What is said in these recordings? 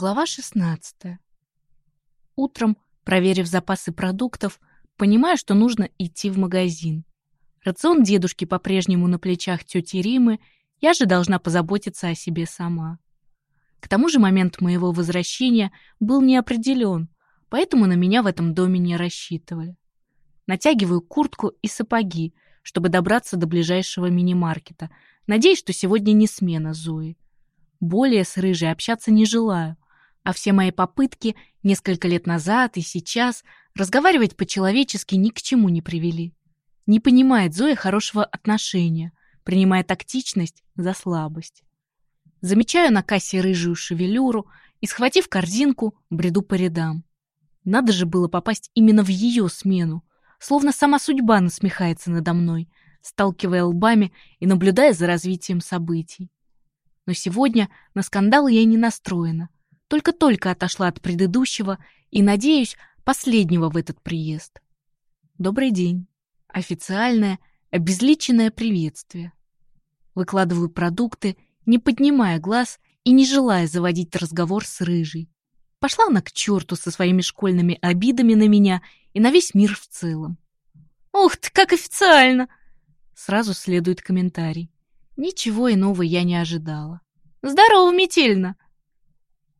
Глава 16. Утром, проверив запасы продуктов, понимаю, что нужно идти в магазин. Рацион дедушки по-прежнему на плечах тети Римы, я же должна позаботиться о себе сама. К тому же момент моего возвращения был неопределен, поэтому на меня в этом доме не рассчитывали. Натягиваю куртку и сапоги, чтобы добраться до ближайшего мини-маркета. Надеюсь, что сегодня не смена Зои. Более с Рыжей общаться не желаю, а все мои попытки несколько лет назад и сейчас разговаривать по-человечески ни к чему не привели. Не понимает Зоя хорошего отношения, принимая тактичность за слабость. Замечаю на кассе рыжую шевелюру и, схватив корзинку, бреду по рядам. Надо же было попасть именно в ее смену, словно сама судьба насмехается надо мной, сталкивая лбами и наблюдая за развитием событий. Но сегодня на скандал я не настроена. Только-только отошла от предыдущего и, надеюсь, последнего в этот приезд. Добрый день. Официальное, обезличенное приветствие. Выкладываю продукты, не поднимая глаз и не желая заводить разговор с Рыжей. Пошла она к черту со своими школьными обидами на меня и на весь мир в целом. «Ух ты, как официально!» Сразу следует комментарий. Ничего иного я не ожидала. «Здорово, Метельна!»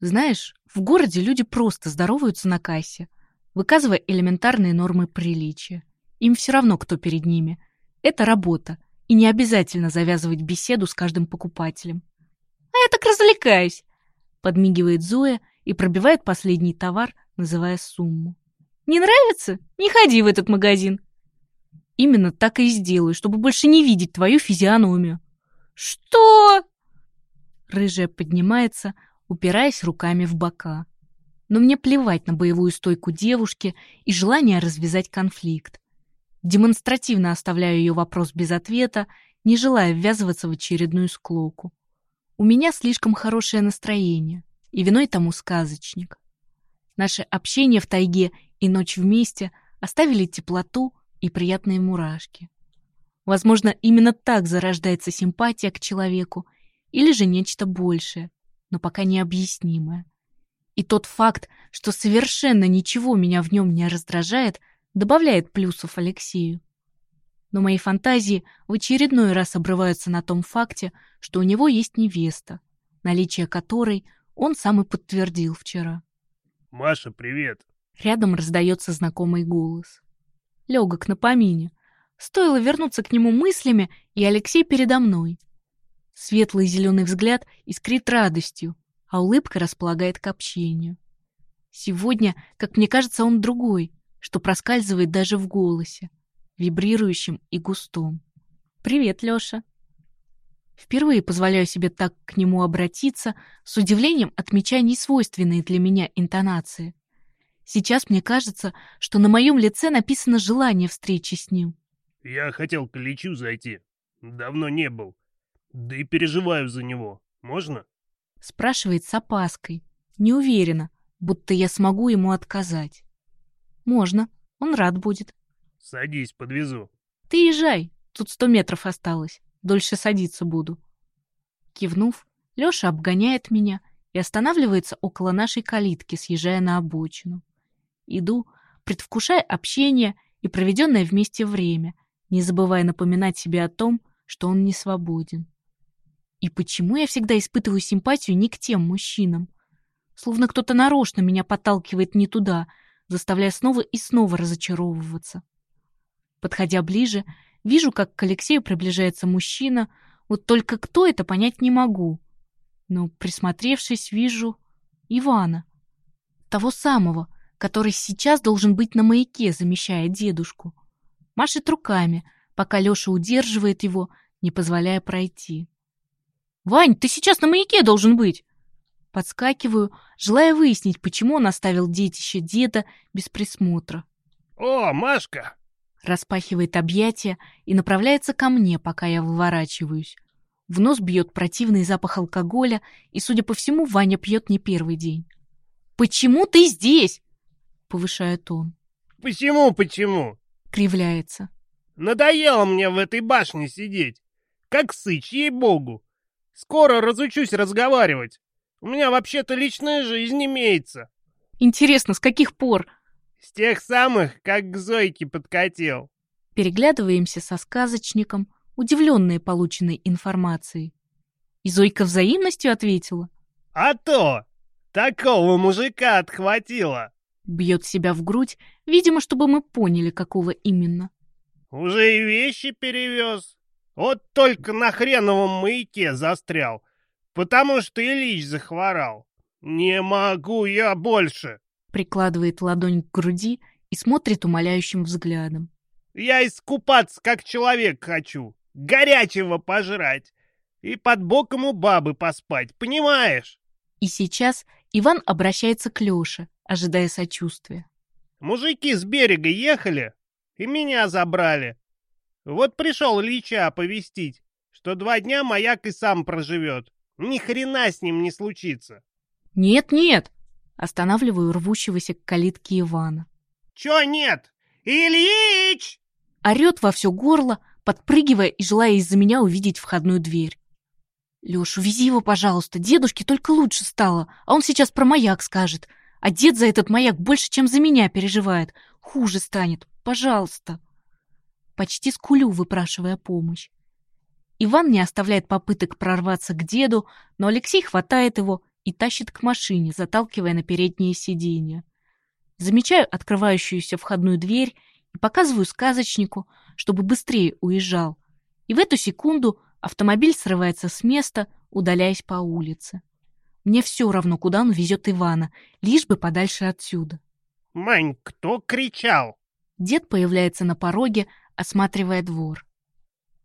Знаешь, в городе люди просто здороваются на кассе, выказывая элементарные нормы приличия. Им все равно, кто перед ними. Это работа, и не обязательно завязывать беседу с каждым покупателем. «А я так развлекаюсь!» Подмигивает Зоя и пробивает последний товар, называя сумму. «Не нравится? Не ходи в этот магазин!» Именно так и сделаю, чтобы больше не видеть твою физиономию. «Что?» Рыжая поднимается, упираясь руками в бока. Но мне плевать на боевую стойку девушки и желание развязать конфликт. Демонстративно оставляю ее вопрос без ответа, не желая ввязываться в очередную склоку. У меня слишком хорошее настроение, и виной тому сказочник. Наше общение в тайге и ночь вместе оставили теплоту и приятные мурашки. Возможно, именно так зарождается симпатия к человеку, или же нечто большее, но пока необъяснимое. И тот факт, что совершенно ничего меня в нем не раздражает, добавляет плюсов Алексею. Но мои фантазии в очередной раз обрываются на том факте, что у него есть невеста, наличие которой он сам и подтвердил вчера. «Маша, привет!» Рядом раздается знакомый голос. Легок на помине. Стоило вернуться к нему мыслями, и Алексей передо мной. Светлый зеленый взгляд искрит радостью, а улыбка располагает к общению. Сегодня, как мне кажется, он другой, что проскальзывает даже в голосе, вибрирующем и густом. «Привет, Лёша!» Впервые позволяю себе так к нему обратиться, с удивлением отмечая несвойственные для меня интонации. Сейчас мне кажется, что на моем лице написано желание встречи с ним. «Я хотел к Ильичу зайти. Давно не был. Да и переживаю за него. Можно?» Спрашивает с опаской. Не уверена, будто я смогу ему отказать. «Можно. Он рад будет». «Садись, подвезу». «Ты езжай. Тут сто метров осталось. Дольше садиться буду». Кивнув, Лёша обгоняет меня и останавливается около нашей калитки, съезжая на обочину. Иду, предвкушая общение и проведенное вместе время, не забывая напоминать себе о том, что он не свободен. И почему я всегда испытываю симпатию не к тем мужчинам? Словно кто-то нарочно меня подталкивает не туда, заставляя снова и снова разочаровываться. Подходя ближе, вижу, как к Алексею приближается мужчина, вот только кто это, понять не могу. Но, присмотревшись, вижу Ивана. Того самого, который сейчас должен быть на маяке, замещая дедушку. Машет руками, пока Леша удерживает его, не позволяя пройти. «Вань, ты сейчас на маяке должен быть!» Подскакиваю, желая выяснить, почему он оставил детище деда без присмотра. «О, Машка!» Распахивает объятия и направляется ко мне, пока я выворачиваюсь. В нос бьет противный запах алкоголя, и, судя по всему, Ваня пьет не первый день. «Почему ты здесь?» — повышает он. «Почему, почему?» — кривляется. «Надоело мне в этой башне сидеть. Как сыч, ей-богу. Скоро разучусь разговаривать. У меня вообще-то личная жизнь имеется. Интересно, с каких пор? С тех самых, как к Зойке подкатил. Переглядываемся со сказочником, удивленные полученной информацией. И Зойка взаимностью ответила. А то! Такого мужика отхватила. Бьет себя в грудь, видимо, чтобы мы поняли, какого именно. Уже и вещи перевез. Вот только на хреновом маяке застрял, потому что Ильич захворал. Не могу я больше. Прикладывает ладонь к груди и смотрит умоляющим взглядом. Я искупаться как человек хочу, горячего пожрать и под боком у бабы поспать, понимаешь? И сейчас Иван обращается к Лёше, ожидая сочувствия. Мужики с берега ехали и меня забрали. Вот пришел Ильича оповестить, что два дня маяк и сам проживет. Ни хрена с ним не случится. Нет, нет, останавливаю рвущегося к калитке Ивана. Чё нет? Ильич! Орет во все горло, подпрыгивая и желая из-за меня увидеть входную дверь. Лёш, увези его, пожалуйста, дедушке только лучше стало, а он сейчас про маяк скажет. А дед за этот маяк больше, чем за меня переживает. Хуже станет, пожалуйста. Почти скулю, выпрашивая помощь. Иван не оставляет попыток прорваться к деду, но Алексей хватает его и тащит к машине, заталкивая на переднее сиденье. Замечаю открывающуюся входную дверь и показываю сказочнику, чтобы быстрее уезжал. И в эту секунду автомобиль срывается с места, удаляясь по улице. Мне все равно, куда он везет Ивана, лишь бы подальше отсюда. «Мань, кто кричал?» Дед появляется на пороге, осматривая двор.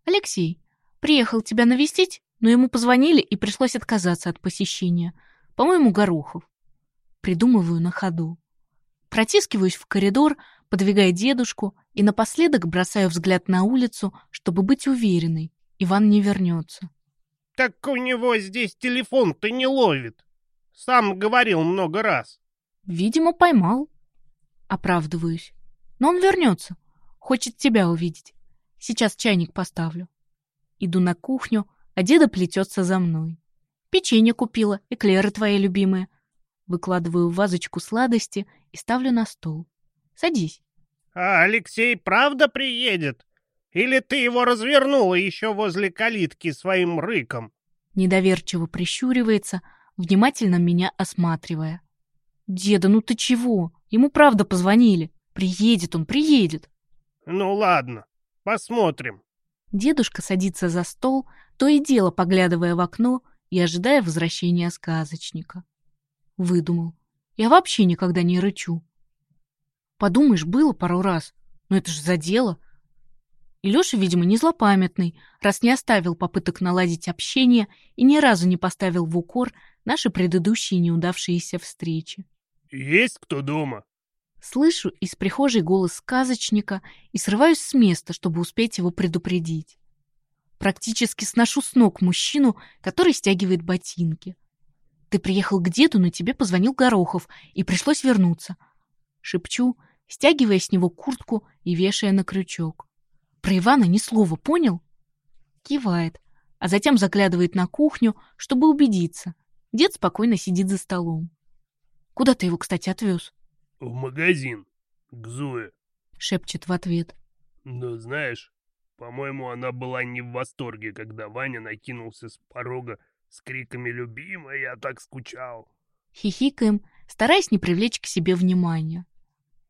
«Алексей, приехал тебя навестить, но ему позвонили и пришлось отказаться от посещения. По-моему, Горохов. Придумываю на ходу. Протискиваюсь в коридор, подвигая дедушку и напоследок бросаю взгляд на улицу, чтобы быть уверенной, Иван не вернется. «Так у него здесь телефон-то не ловит. Сам говорил много раз». «Видимо, поймал». Оправдываюсь. «Но он вернется. Хочет тебя увидеть. Сейчас чайник поставлю». Иду на кухню, а деда плетется за мной. Печенье купила, эклеры твои любимые. Выкладываю в вазочку сладости и ставлю на стол. Садись. «А Алексей правда приедет? Или ты его развернула еще возле калитки своим рыком?» Недоверчиво прищуривается, внимательно меня осматривая. «Деда, ну ты чего? Ему правда позвонили. Приедет он, приедет». «Ну ладно, посмотрим». Дедушка садится за стол, то и дело поглядывая в окно и ожидая возвращения сказочника. Выдумал. Я вообще никогда не рычу. Подумаешь, было пару раз, но это же за дело. И Лёша, видимо, не злопамятный, раз не оставил попыток наладить общение и ни разу не поставил в укор наши предыдущие неудавшиеся встречи. «Есть кто дома?» Слышу из прихожей голос сказочника и срываюсь с места, чтобы успеть его предупредить. Практически сношу с ног мужчину, который стягивает ботинки. Ты приехал к деду, но тебе позвонил Горохов, и пришлось вернуться. Шепчу, стягивая с него куртку и вешая на крючок. Про Ивана ни слова, понял? Кивает, а затем заглядывает на кухню, чтобы убедиться. Дед спокойно сидит за столом. Куда ты его, кстати, отвез? В магазин. К Зое. Шепчет в ответ. Но знаешь, по-моему, она была не в восторге, когда Ваня накинулся с порога с криками «Любимая, я так скучал!» Хихикаем, стараясь не привлечь к себе внимания.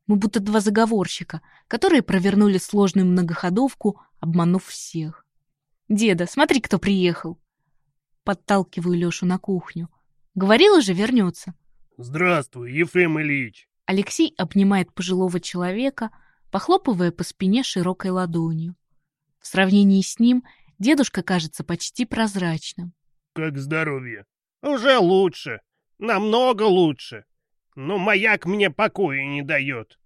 Мы будто два заговорщика, которые провернули сложную многоходовку, обманув всех. «Деда, смотри, кто приехал!» Подталкиваю Лешу на кухню. Говорила же, вернется. «Здравствуй, Ефрем Ильич!» Алексей обнимает пожилого человека, похлопывая по спине широкой ладонью. В сравнении с ним дедушка кажется почти прозрачным. «Как здоровье?» «Уже лучше. Намного лучше. Но маяк мне покоя не дает.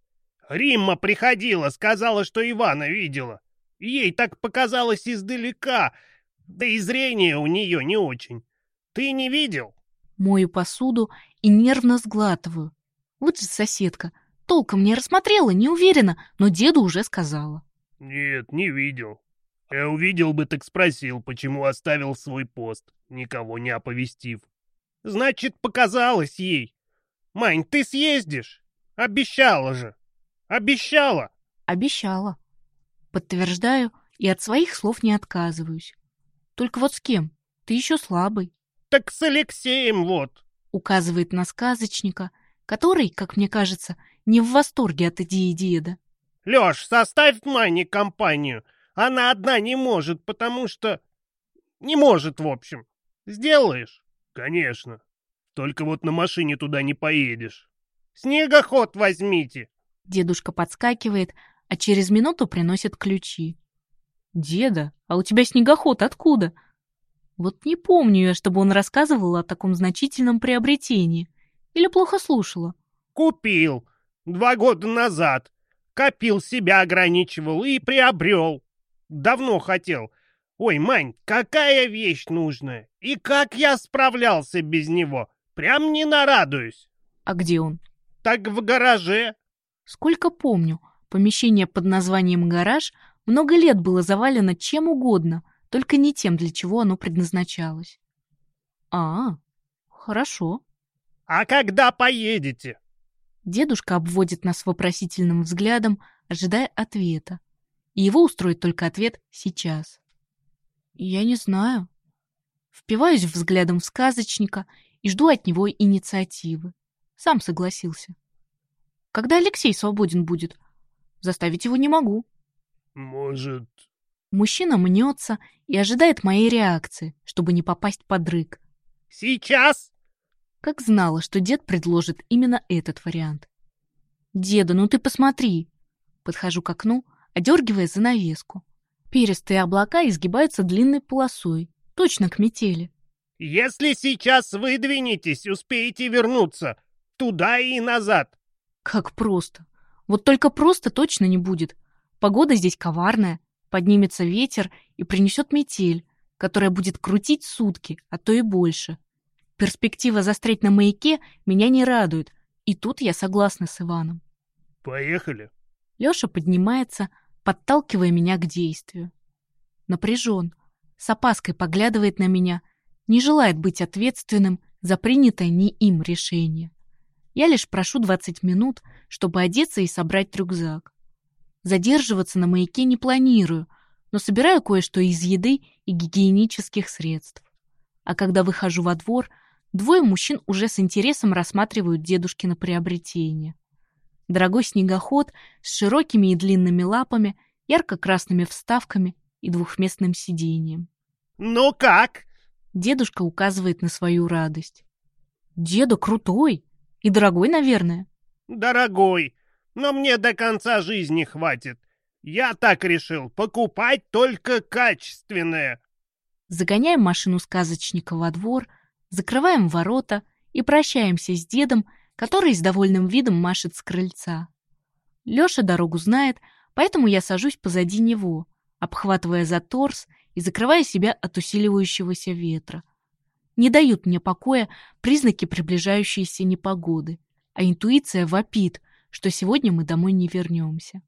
Римма приходила, сказала, что Ивана видела. Ей так показалось издалека, да и зрение у нее не очень. Ты не видел?» Мою посуду и нервно сглатываю. Вот же соседка. Толком не рассмотрела, не уверена, но деду уже сказала. «Нет, не видел. Я увидел бы, так спросил, почему оставил свой пост, никого не оповестив. Значит, показалось ей. Мань, ты съездишь? Обещала же. Обещала. Обещала. Подтверждаю и от своих слов не отказываюсь. Только вот с кем? Ты еще слабый. Так с Алексеем вот. Указывает на сказочника, который, как мне кажется, не в восторге от идеи деда. Леш, составь Мане компанию. Она одна не может, потому что... Не может, в общем. Сделаешь? Конечно. Только вот на машине туда не поедешь. Снегоход возьмите. Дедушка подскакивает, а через минуту приносит ключи. Деда, а у тебя снегоход откуда? Вот не помню я, чтобы он рассказывал о таком значительном приобретении. Или плохо слушала. Купил. Два года назад. Копил, себя ограничивал и приобрел. Давно хотел. Ой, Мань, какая вещь нужная. И как я справлялся без него. Прям не нарадуюсь. А где он? Так в гараже. Сколько помню, помещение под названием «гараж» много лет было завалено чем угодно, только не тем, для чего оно предназначалось. А, хорошо. А когда поедете? Дедушка обводит нас вопросительным взглядом, ожидая ответа. И его устроит только ответ «сейчас». Я не знаю. Впиваюсь взглядом в сказочника и жду от него инициативы. Сам согласился. Когда Алексей свободен будет? Заставить его не могу. Может... Мужчина мнется и ожидает моей реакции, чтобы не попасть под рык. Сейчас? Как знала, что дед предложит именно этот вариант. «Деда, ну ты посмотри!» Подхожу к окну, одергивая занавеску. Перистые облака изгибаются длинной полосой, точно к метели. Если сейчас выдвинетесь, успеете вернуться. Туда и назад. Как просто. Вот только просто точно не будет. Погода здесь коварная. Поднимется ветер и принесет метель, которая будет крутить сутки, а то и больше. Перспектива застрять на маяке меня не радует, и тут я согласна с Иваном. Поехали. Лёша поднимается, подталкивая меня к действию. Напряжен, с опаской поглядывает на меня — не желает быть ответственным за принятое не им решение. Я лишь прошу 20 минут, чтобы одеться и собрать рюкзак. Задерживаться на маяке не планирую, но собираю кое-что из еды и гигиенических средств. А когда выхожу во двор, двое мужчин уже с интересом рассматривают дедушкино приобретение. Дорогой снегоход с широкими и длинными лапами, ярко-красными вставками и двухместным сиденьем. «Ну как?» Дедушка указывает на свою радость. Деда крутой и дорогой, наверное. Дорогой, но мне до конца жизни хватит. Я так решил, покупать только качественное. Загоняем машину сказочника во двор, закрываем ворота и прощаемся с дедом, который с довольным видом машет с крыльца. Лёша дорогу знает, поэтому я сажусь позади него, обхватывая за торс и закрывая себя от усиливающегося ветра. Не дают мне покоя признаки приближающейся непогоды, а интуиция вопит, что сегодня мы домой не вернемся.